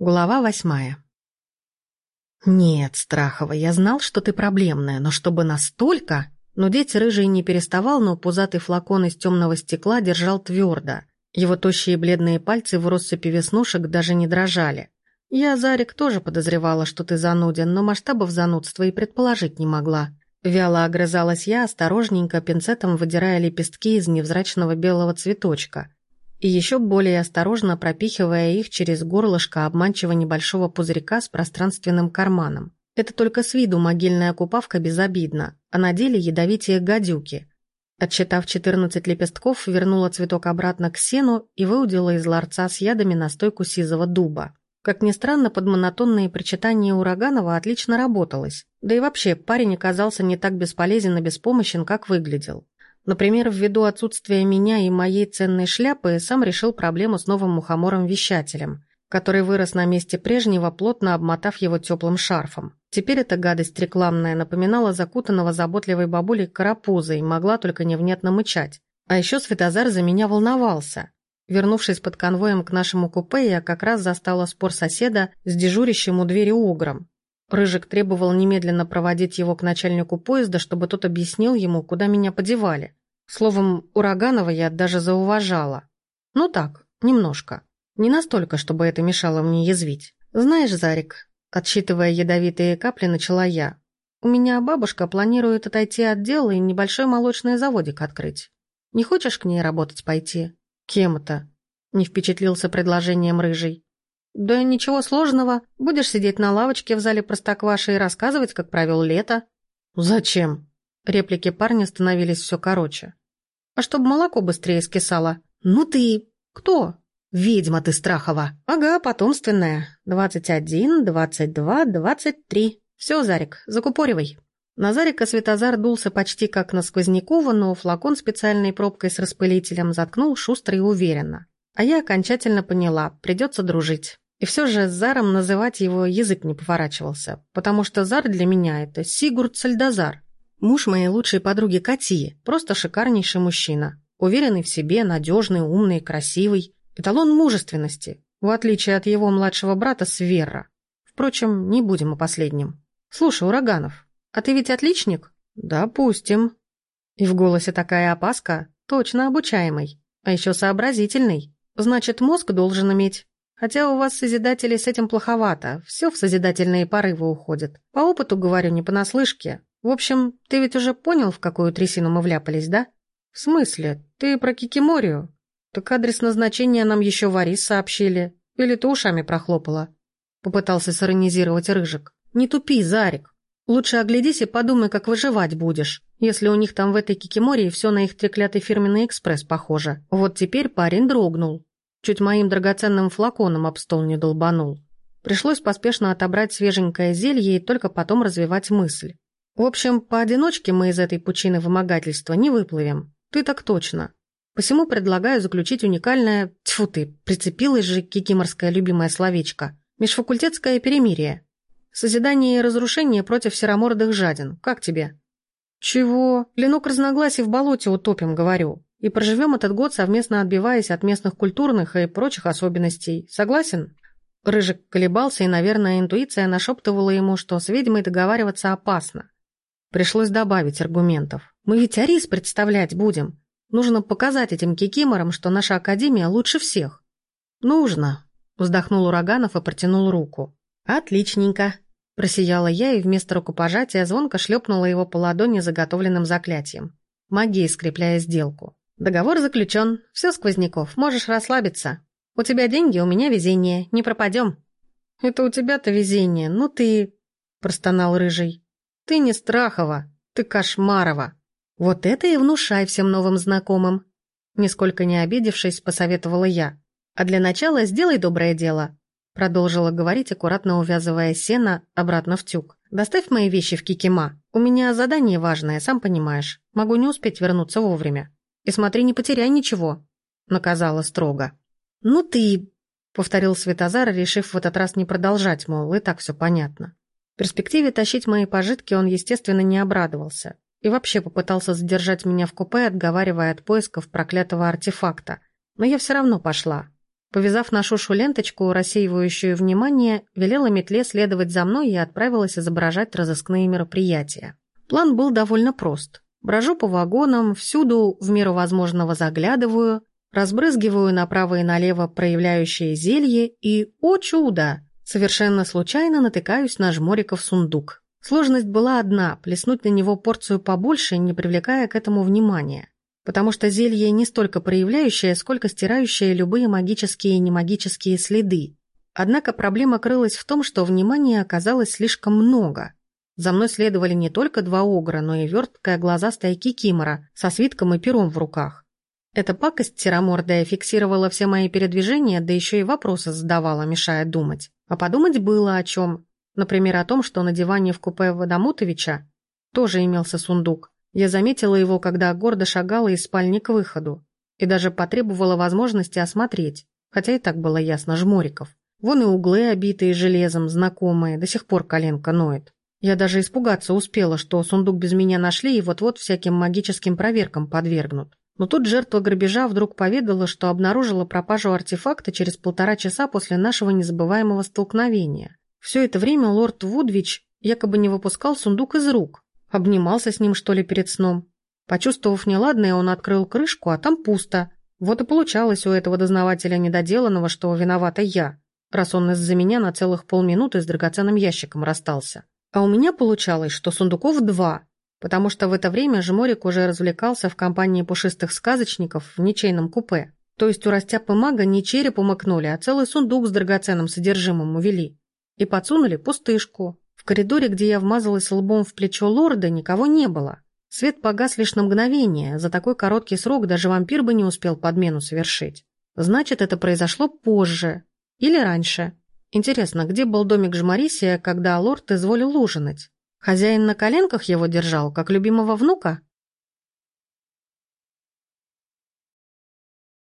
Глава восьмая. «Нет, Страхова, я знал, что ты проблемная, но чтобы настолько...» Но дети рыжий не переставал, но пузатый флакон из темного стекла держал твердо. Его тощие бледные пальцы в россыпи веснушек даже не дрожали. Я, Зарик, тоже подозревала, что ты зануден, но масштабов занудства и предположить не могла. Вяло огрызалась я, осторожненько пинцетом выдирая лепестки из невзрачного белого цветочка – и еще более осторожно пропихивая их через горлышко обманчиво небольшого пузырька с пространственным карманом. Это только с виду могильная купавка безобидна, а на деле ядовитые гадюки. Отчитав 14 лепестков, вернула цветок обратно к сену и выудила из ларца с ядами настойку сизого дуба. Как ни странно, под монотонные причитания Ураганова отлично работалось. Да и вообще, парень оказался не так бесполезен и беспомощен, как выглядел. Например, ввиду отсутствия меня и моей ценной шляпы, сам решил проблему с новым мухомором-вещателем, который вырос на месте прежнего, плотно обмотав его теплым шарфом. Теперь эта гадость рекламная напоминала закутанного заботливой бабулей карапуза и могла только невнятно мычать. А еще Светозар за меня волновался. Вернувшись под конвоем к нашему купе, я как раз застала спор соседа с дежурящим у двери угром. Рыжик требовал немедленно проводить его к начальнику поезда, чтобы тот объяснил ему, куда меня подевали. Словом, Ураганова я даже зауважала. Ну так, немножко. Не настолько, чтобы это мешало мне язвить. Знаешь, Зарик, отсчитывая ядовитые капли, начала я. У меня бабушка планирует отойти от дела и небольшой молочный заводик открыть. Не хочешь к ней работать пойти? Кем это? Не впечатлился предложением рыжий. Да ничего сложного. Будешь сидеть на лавочке в зале Простокваши и рассказывать, как провел лето. Зачем? Реплики парня становились все короче. А чтобы молоко быстрее скисало. Ну ты... Кто? Ведьма ты, Страхова. Ага, потомственная. Двадцать один, двадцать два, двадцать три. Все, Зарик, закупоривай. На Зарика Светозар дулся почти как на Сквознякова, но флакон специальной пробкой с распылителем заткнул шустро и уверенно. А я окончательно поняла, придется дружить. И все же с Заром называть его язык не поворачивался, потому что Зар для меня это Сигурд Сальдазар, Муж моей лучшей подруги Кати, просто шикарнейший мужчина. Уверенный в себе, надежный, умный, красивый. Эталон мужественности, в отличие от его младшего брата Свера. Впрочем, не будем о последнем. Слушай, Ураганов, а ты ведь отличник? Допустим. И в голосе такая опаска, точно обучаемый, а еще сообразительный. Значит, мозг должен иметь. Хотя у вас, созидатели, с этим плоховато, все в созидательные порывы уходит. По опыту говорю, не понаслышке, в общем, ты ведь уже понял, в какую трясину мы вляпались, да? В смысле? Ты про Кикиморию? Так адрес назначения нам еще Варис сообщили. Или ты ушами прохлопала? Попытался сиронизировать Рыжик. Не тупи, Зарик. Лучше оглядись и подумай, как выживать будешь, если у них там в этой Кикимории все на их треклятый фирменный экспресс похоже. Вот теперь парень дрогнул. Чуть моим драгоценным флаконом об стол не долбанул. Пришлось поспешно отобрать свеженькое зелье и только потом развивать мысль. В общем, поодиночке мы из этой пучины вымогательства не выплывем. Ты так точно. Посему предлагаю заключить уникальное... Тьфу ты, прицепилось же кикиморское любимое словечко. Межфакультетское перемирие. Созидание и разрушение против серомордых жадин. Как тебе? Чего? Ленок разногласий в болоте утопим, говорю. И проживем этот год, совместно отбиваясь от местных культурных и прочих особенностей. Согласен? Рыжик колебался, и, наверное, интуиция нашептывала ему, что с ведьмой договариваться опасно. Пришлось добавить аргументов. Мы ведь Арис представлять будем. Нужно показать этим кикиморам, что наша академия лучше всех. Нужно, вздохнул Ураганов и протянул руку. Отличненько. Просияла я и вместо рукопожатия звонко шлепнула его по ладони заготовленным заклятием. Магией скрепляя сделку. Договор заключен. Все, Сквозняков, можешь расслабиться. У тебя деньги, у меня везение. Не пропадем. Это у тебя-то везение. Ну ты... Простонал Рыжий. Ты не Страхова, ты Кошмарова. Вот это и внушай всем новым знакомым. Нисколько не обидевшись, посоветовала я. А для начала сделай доброе дело. Продолжила говорить, аккуратно увязывая сено обратно в тюк. «Доставь мои вещи в Кикима. У меня задание важное, сам понимаешь. Могу не успеть вернуться вовремя. И смотри, не потеряй ничего», — наказала строго. «Ну ты...» — повторил Светозар, решив в этот раз не продолжать, мол, и так все понятно перспективе тащить мои пожитки он, естественно, не обрадовался и вообще попытался задержать меня в купе, отговаривая от поисков проклятого артефакта. Но я все равно пошла. Повязав на шушу ленточку, рассеивающую внимание, велела метле следовать за мной и отправилась изображать разыскные мероприятия. План был довольно прост. Брожу по вагонам, всюду в меру возможного заглядываю, разбрызгиваю направо и налево проявляющее зелье и, о чудо, совершенно случайно натыкаюсь на жмориков сундук. Сложность была одна – плеснуть на него порцию побольше, не привлекая к этому внимания потому что зелье не столько проявляющее, сколько стирающее любые магические и немагические следы. Однако проблема крылась в том, что внимания оказалось слишком много. За мной следовали не только два огра, но и верткая глазастая кикимора со свитком и пером в руках. Эта пакость серомордая фиксировала все мои передвижения, да еще и вопросы задавала, мешая думать. А подумать было о чем. Например, о том, что на диване в купе Водомутовича тоже имелся сундук, я заметила его, когда гордо шагала из спальни к выходу, и даже потребовала возможности осмотреть, хотя и так было ясно жмориков. Вон и углы, обитые железом, знакомые, до сих пор коленка ноет. Я даже испугаться успела, что сундук без меня нашли и вот-вот всяким магическим проверкам подвергнут. Но тут жертва грабежа вдруг поведала, что обнаружила пропажу артефакта через полтора часа после нашего незабываемого столкновения. Все это время лорд Вудвич якобы не выпускал сундук из рук, Обнимался с ним, что ли, перед сном. Почувствовав неладное, он открыл крышку, а там пусто. Вот и получалось у этого дознавателя недоделанного, что виновата я, раз он из-за меня на целых полминуты с драгоценным ящиком расстался. А у меня получалось, что сундуков два, потому что в это время Жморик уже развлекался в компании пушистых сказочников в ничейном купе. То есть у растяпы мага не череп умыкнули, а целый сундук с драгоценным содержимым увели. И подсунули пустышку, коридоре, где я вмазалась лбом в плечо лорда, никого не было. Свет погас лишь на мгновение, за такой короткий срок даже вампир бы не успел подмену совершить. Значит, это произошло позже. Или раньше. Интересно, где был домик Жмарисия, когда лорд изволил ужинать? Хозяин на коленках его держал, как любимого внука?